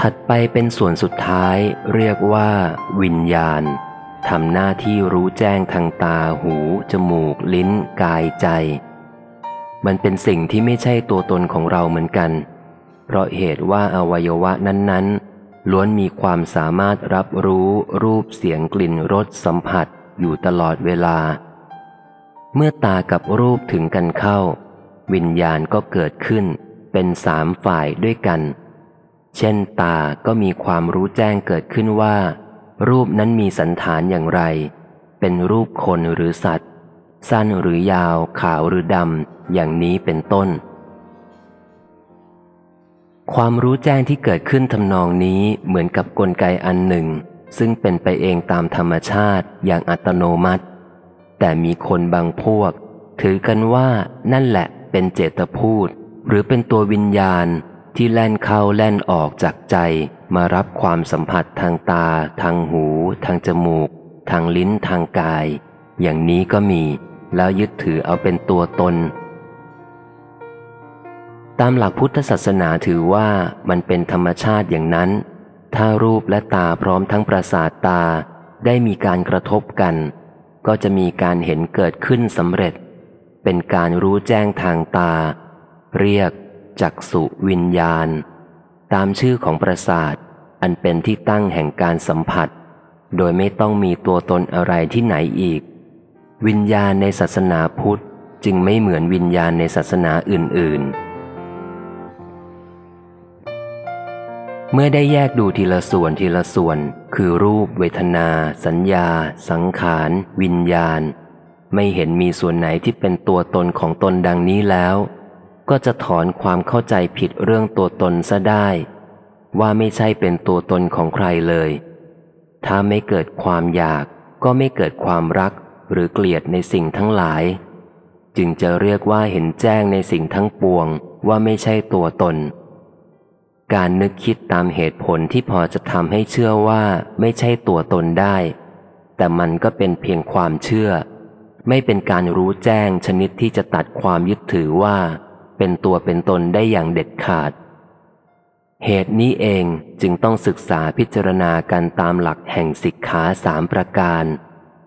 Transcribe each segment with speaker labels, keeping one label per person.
Speaker 1: ถัดไปเป็นส่วนสุดท้ายเรียกว่า วิญญาณทำหน้าที่รู้แจ้งทางตาหู จมูก ลิ้น กายใจ มันเป็นสิ่งที่ไม่ใช่ตัวตนของเราเหมือนกัน เพราะเหตุว่าอวัยวะนั้นๆ ล้วนมีความสามารถรับรู้รูปเสียงกลิ่นรสสัมผัสอยู่ตลอดเวลา เมื่อตากับรูปถึงกันเข้า วิญญาณก็เกิดขึ้นเป็นสามฝ่ายด้วยกัน เช่นตาก็มีความรู้แจ้งเกิดขึ้นว่า รูปนั้นมีสันฐานอย่างไร เป็นรูปคนหรือสัตว์ สั้นหรือยาว ขาวหรือดำ อย่างนี้เป็นต้น ความรู้แจ้งที่เกิดขึ้นทำนองนี้เหมือนกับกลไกอันหนึ่ง ซึ่งเป็นไปเองตามธรรมชาติอย่างอัตโนมัติ แต่มีคนบางพวก ถือกันว่านั่นแหละเป็นเจตพูด หรือเป็นตัววิญญาณ ที่แล่นเข้าแล่นออกจากใจมารับความสัมผัสทางตา ทางหู ทางจมูก ทางลิ้นทางกาย อย่างนี้ก็มี แล้วยึดถือเอาเป็นตัวตน ตามหลักพุทธศาสนาถือว่ามันเป็นธรรมชาติอย่างนั้น ถ้ารูปและตาพร้อมทั้งประสาทตาได้มีการกระทบกัน ก็จะมีการเห็นเกิดขึ้นสำเร็จ เป็นการรู้แจ้งทางตา เรียก จักสุวิญญาณ ตามชื่อของประสาท อันเป็นที่ตั้งแห่งการสัมผัส โดยไม่ต้องมีตัวตนอะไรที่ไหนอีก วิญญาณในศาสนาพุทธจึงไม่เหมือนวิญญาณในศาสนาอื่น ๆ เมื่อได้แยกดูทีละส่วนทีละส่วน คือรูป เวทนา สัญญา สังขาร วิญญาณ ไม่เห็นมีส่วนไหนที่เป็นตัวตนของตนดังนี้แล้ว ก็จะถอนความเข้าใจผิดเรื่องตัวตนซะได้ ว่าไม่ใช่เป็นตัวตนของใครเลย ถ้าไม่เกิดความอยากก็ไม่เกิดความรักหรือเกลียดในสิ่งทั้งหลาย จึงจะเรียกว่าเห็นแจ้งในสิ่งทั้งปวงว่าไม่ใช่ตัวตน การนึกคิดตามเหตุผลที่พอจะทำให้เชื่อว่าไม่ใช่ตัวตนได้ แต่มันก็เป็นเพียงความเชื่อ ไม่เป็นการรู้แจ้งชนิดที่จะตัดความยึดถือว่า เป็นตัวเป็นตนได้อย่างเด็ดขาด เหตุนี้เองจึงต้องศึกษาพิจารณากันตามหลักแห่งสิกขาสามประการ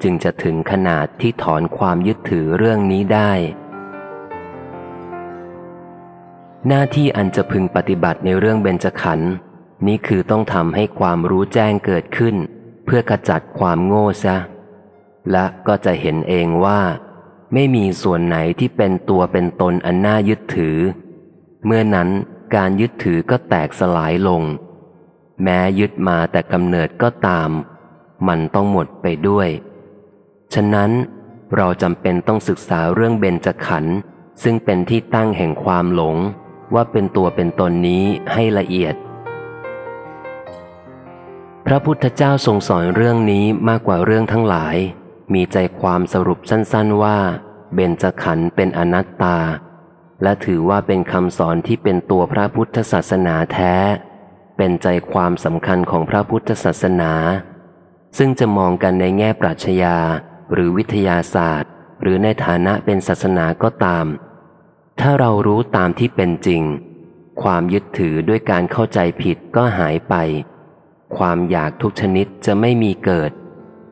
Speaker 1: จึงจะถึงขนาดที่ถอนความยึดถือเรื่องนี้ได้ หน้าที่อันจะพึงปฏิบัติในเรื่องเบญจขันธ์นี้คือต้องทำให้ความรู้แจ้งเกิดขึ้น เพื่อขจัดความโง่ซะและก็จะเห็นเองว่า ไม่มีส่วนไหนที่เป็นตัวเป็นตนอันน่ายึดถือ เมื่อนั้นการยึดถือก็แตกสลายลง แม้ยึดมาแต่กำเนิดก็ตาม มันต้องหมดไปด้วย ฉะนั้นเราจำเป็นต้องศึกษาเรื่องเบญจขันธ์ซึ่งเป็นที่ตั้งแห่งความหลง ว่าเป็นตัวเป็นตนนี้ให้ละเอียด พระพุทธเจ้าทรงสอนเรื่องนี้มากกว่าเรื่องทั้งหลาย มีใจความสรุปสั้นๆว่า เบญจขันธ์เป็นอนัตตา และถือว่าเป็นคำสอนที่เป็นตัวพระพุทธศาสนาแท้ เป็นใจความสำคัญของพระพุทธศาสนา ซึ่งจะมองกันในแง่ปรัชญาหรือวิทยาศาสตร์ หรือในฐานะเป็นศาสนาก็ตาม ถ้าเรารู้ตามที่เป็นจริง ความยึดถือด้วยการเข้าใจผิดก็หายไป ความอยากทุกชนิดจะไม่มีเกิด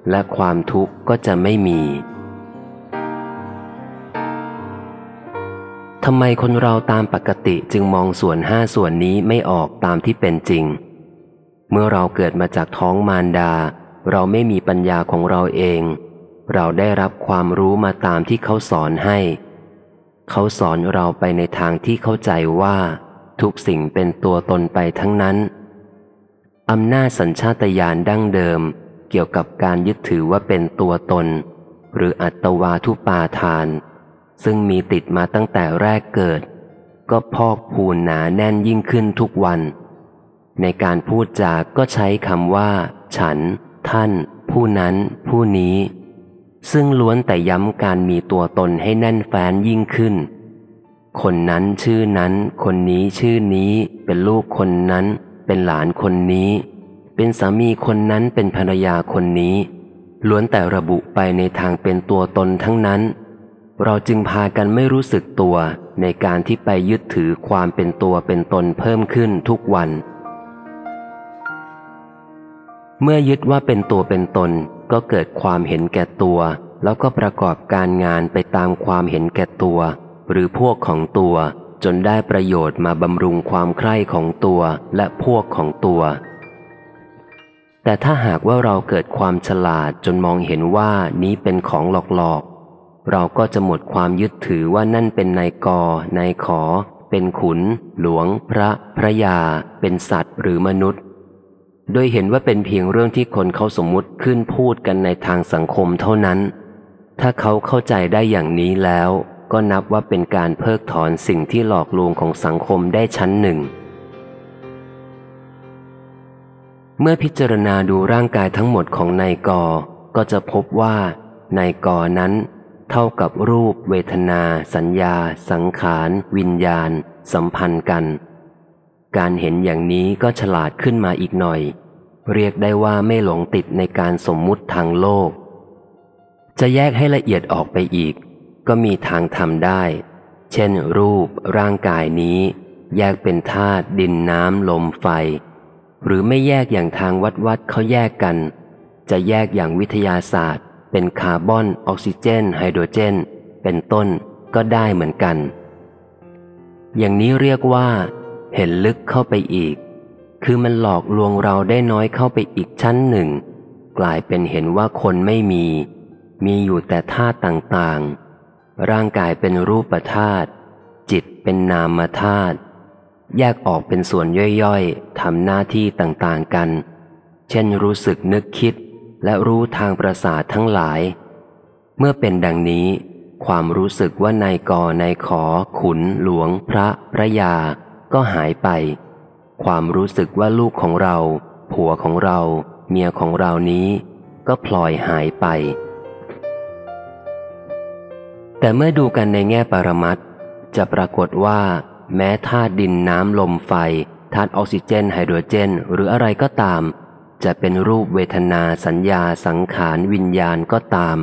Speaker 1: และความทุกข์ก็จะไม่มีทำไมคนเราตามปกติจึงมองส่วนห้าส่วนนี้ไม่ออกตามที่เป็นจริง เมื่อเราเกิดมาจากท้องมารดา เราไม่มีปัญญาของเราเอง เราได้รับความรู้มาตามที่เขาสอนให้ เขาสอนเราไปในทางที่เข้าใจว่า ทุกสิ่งเป็นตัวตนไปทั้งนั้นอำนาจสัญชาตญาณดั้งเดิม เกี่ยวกับการยึดถือว่าเป็นตัวตน หรืออัตวาทุปาทาน ซึ่งมีติดมาตั้งแต่แรกเกิด ก็พอกพูนหนาแน่นยิ่งขึ้นทุกวัน ในการพูดจากก็ใช้คำว่า ฉัน ท่าน ผู้นั้น ผู้นี้ ซึ่งล้วนแต่ย้ำการมีตัวตนให้แน่นแฟ้นยิ่งขึ้น คนนั้นชื่อนั้น คนนี้ชื่อนี้ เป็นลูกคนนั้น เป็นหลานคนนี้ เป็นสามีคนนั้นเป็นภรรยาคนนี้ ล้วนแต่ระบุไปในทางเป็นตัวตนทั้งนั้น เราจึงพากันไม่รู้สึกตัวในการที่ไปยึดถือความเป็นตัวเป็นตนเพิ่มขึ้นทุกวัน เมื่อยึดว่าเป็นตัวเป็นตนก็เกิดความเห็นแก่ตัว แล้วก็ประกอบการงานไปตามความเห็นแก่ตัว หรือพวกของตัวจนได้ประโยชน์มาบำรุงความใคร่ของตัวและพวกของตัว แต่ถ้าหากว่าเราเกิดความฉลาดจนมองเห็นว่านี้เป็นของหลอกๆ เราก็จะหมดความยึดถือว่านั่นเป็นนายกนายขอ เป็นขุน หลวง พระ พระยา เป็นสัตว์หรือมนุษย์ โดยเห็นว่าเป็นเพียงเรื่องที่คนเขาสมมุติขึ้นพูดกันในทางสังคมเท่านั้น ถ้าเขาเข้าใจได้อย่างนี้แล้ว ก็นับว่าเป็นการเพิกถอนสิ่งที่หลอกลวงของสังคมได้ชั้นหนึ่ง เมื่อพิจารณาดูร่างกายทั้งหมดของนายกอ ก็จะพบว่านายกอนั้น เท่ากับรูป เวทนา สัญญา สังขาร วิญญาณ สัมพันธ์กัน การเห็นอย่างนี้ก็ฉลาดขึ้นมาอีกหน่อย เรียกได้ว่าไม่หลงติดในการสมมุติทางโลก จะแยกให้ละเอียดออกไปอีก ก็มีทางทำได้ เช่น รูป ร่างกายนี้ แยกเป็นธาตุดินน้ำลมไฟ หรือไม่แยกอย่างทางวัดวัดเขาแยกกัน จะแยกอย่างวิทยาศาสตร์ เป็นคาร์บอน ออกซิเจน ไฮโดรเจน เป็นต้นก็ได้เหมือนกัน อย่างนี้เรียกว่า เห็นลึกเข้าไปอีก คือมันหลอกลวงเราได้น้อยเข้าไปอีกชั้นหนึ่ง กลายเป็นเห็นว่าคนไม่มี มีอยู่แต่ธาตุต่างๆ ร่างกายเป็นรูปธาตุจิตเป็นนามธาตุ แยกออกเป็นส่วนย่อยๆทำหน้าที่ต่างๆกัน เช่นรู้สึกนึกคิด และรู้ทางประสาททั้งหลาย เมื่อเป็นดังนี้ ความรู้สึกว่านายกนายขอ ขุน หลวง พระ พระยา ก็หายไป ความรู้สึกว่าลูกของเรา ผัวของเรา เมียของเรานี้ ก็พลอยหายไป แต่เมื่อดูกันในแง่ปรมัตจะปรากฏว่า แม้ธาตุดินน้ำลมไฟธาตุออกซิเจนไฮโดรเจน หรืออะไรก็ตาม จะเป็นรูปเวทนาสัญญาสังขารวิญญาณก็ตาม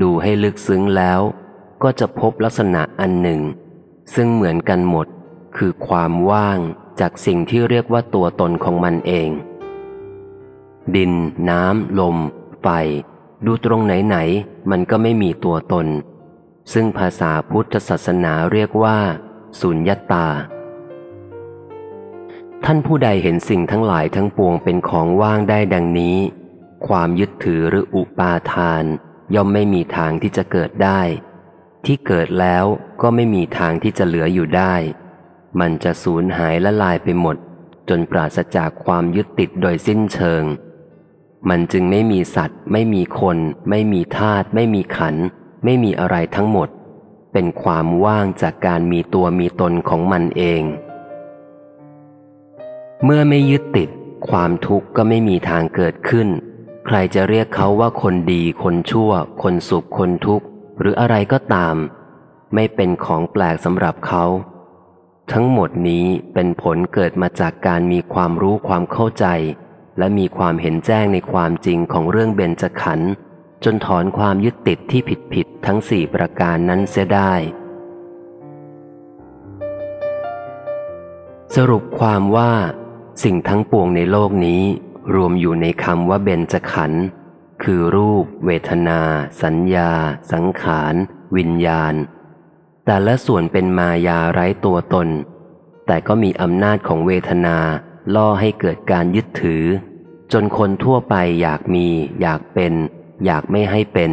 Speaker 1: ดูให้ลึกซึ้งแล้ว ก็จะพบลักษณะอันหนึ่ง ซึ่งเหมือนกันหมด คือความว่างจากสิ่งที่เรียกว่าตัวตนของมันเอง ดิน น้ำ ลม ไฟ ดูตรงไหนๆมันก็ไม่มีตัวตน ซึ่งภาษาพุทธศาสนาเรียกว่า สุญญตา ท่านผู้ใดเห็นสิ่งทั้งหลายทั้งปวงเป็นของว่างได้ดังนี้ ความยึดถือหรืออุปาทาน ย่อมไม่มีทางที่จะเกิดได้ ที่เกิดแล้วก็ไม่มีทางที่จะเหลืออยู่ได้ มันจะสูญหายละลายไปหมด จนปราศจากความยึดติดโดยสิ้นเชิง มันจึงไม่มีสัตว์ ไม่มีคน ไม่มีธาตุไม่มีขัน ไม่มีอะไรทั้งหมด เป็นความว่างจากการมีตัวมีตนของมันเอง เมื่อไม่ยึดติด ความทุกข์ก็ไม่มีทางเกิดขึ้น ใครจะเรียกเขาว่าคนดี คนชั่ว คนสุข คนทุกข์ หรืออะไรก็ตาม ไม่เป็นของแปลกสำหรับเขา ทั้งหมดนี้เป็นผลเกิดมาจากการมีความรู้ความเข้าใจ และมีความเห็นแจ้งในความจริงของเรื่องเบญจขันธ์ จนถอนความยึดติดที่ผิดผิดทั้งสี่ประการนั้นเสียได้ สรุปความว่า สิ่งทั้งปวงในโลกนี้รวมอยู่ในคำว่าเบญจขันธ์คือรูป เวทนา สัญญา สังขาร วิญญาณ แต่ละส่วนเป็นมายาไร้ตัวตน แต่ก็มีอำนาจของเวทนาล่อให้เกิดการยึดถือ จนคนทั่วไปอยากมี อยากเป็น อยากไม่ให้เป็น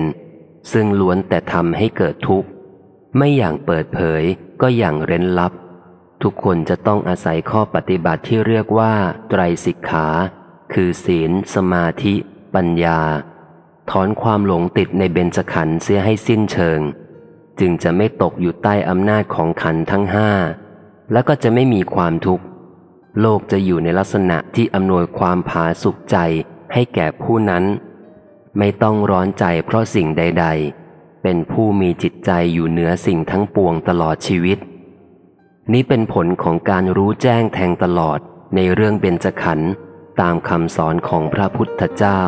Speaker 1: ซึ่งล้วนแต่ทำให้เกิดทุกข์ ไม่อย่างเปิดเผยก็อย่างเร้นลับ ทุกคนจะต้องอาศัยข้อปฏิบัติที่เรียกว่าไตรสิกขา คือศีล สมาธิ ปัญญา ถอนความหลงติดในเบญจขันธ์เสียให้สิ้นเชิง จึงจะไม่ตกอยู่ใต้อำนาจของขันธ์ทั้งห้าแล้วก็จะไม่มีความทุกข์ โลกจะอยู่ในลักษณะที่อำนวยความผาสุขใจให้แก่ผู้นั้น ไม่ต้องร้อนใจเพราะสิ่งใด ๆ เป็นผู้มีจิตใจอยู่เหนือสิ่งทั้งปวงตลอดชีวิต นี้เป็นผลของการรู้แจ้งแทงตลอดในเรื่องเบญจขันธ์ตามคำสอนของพระพุทธเจ้า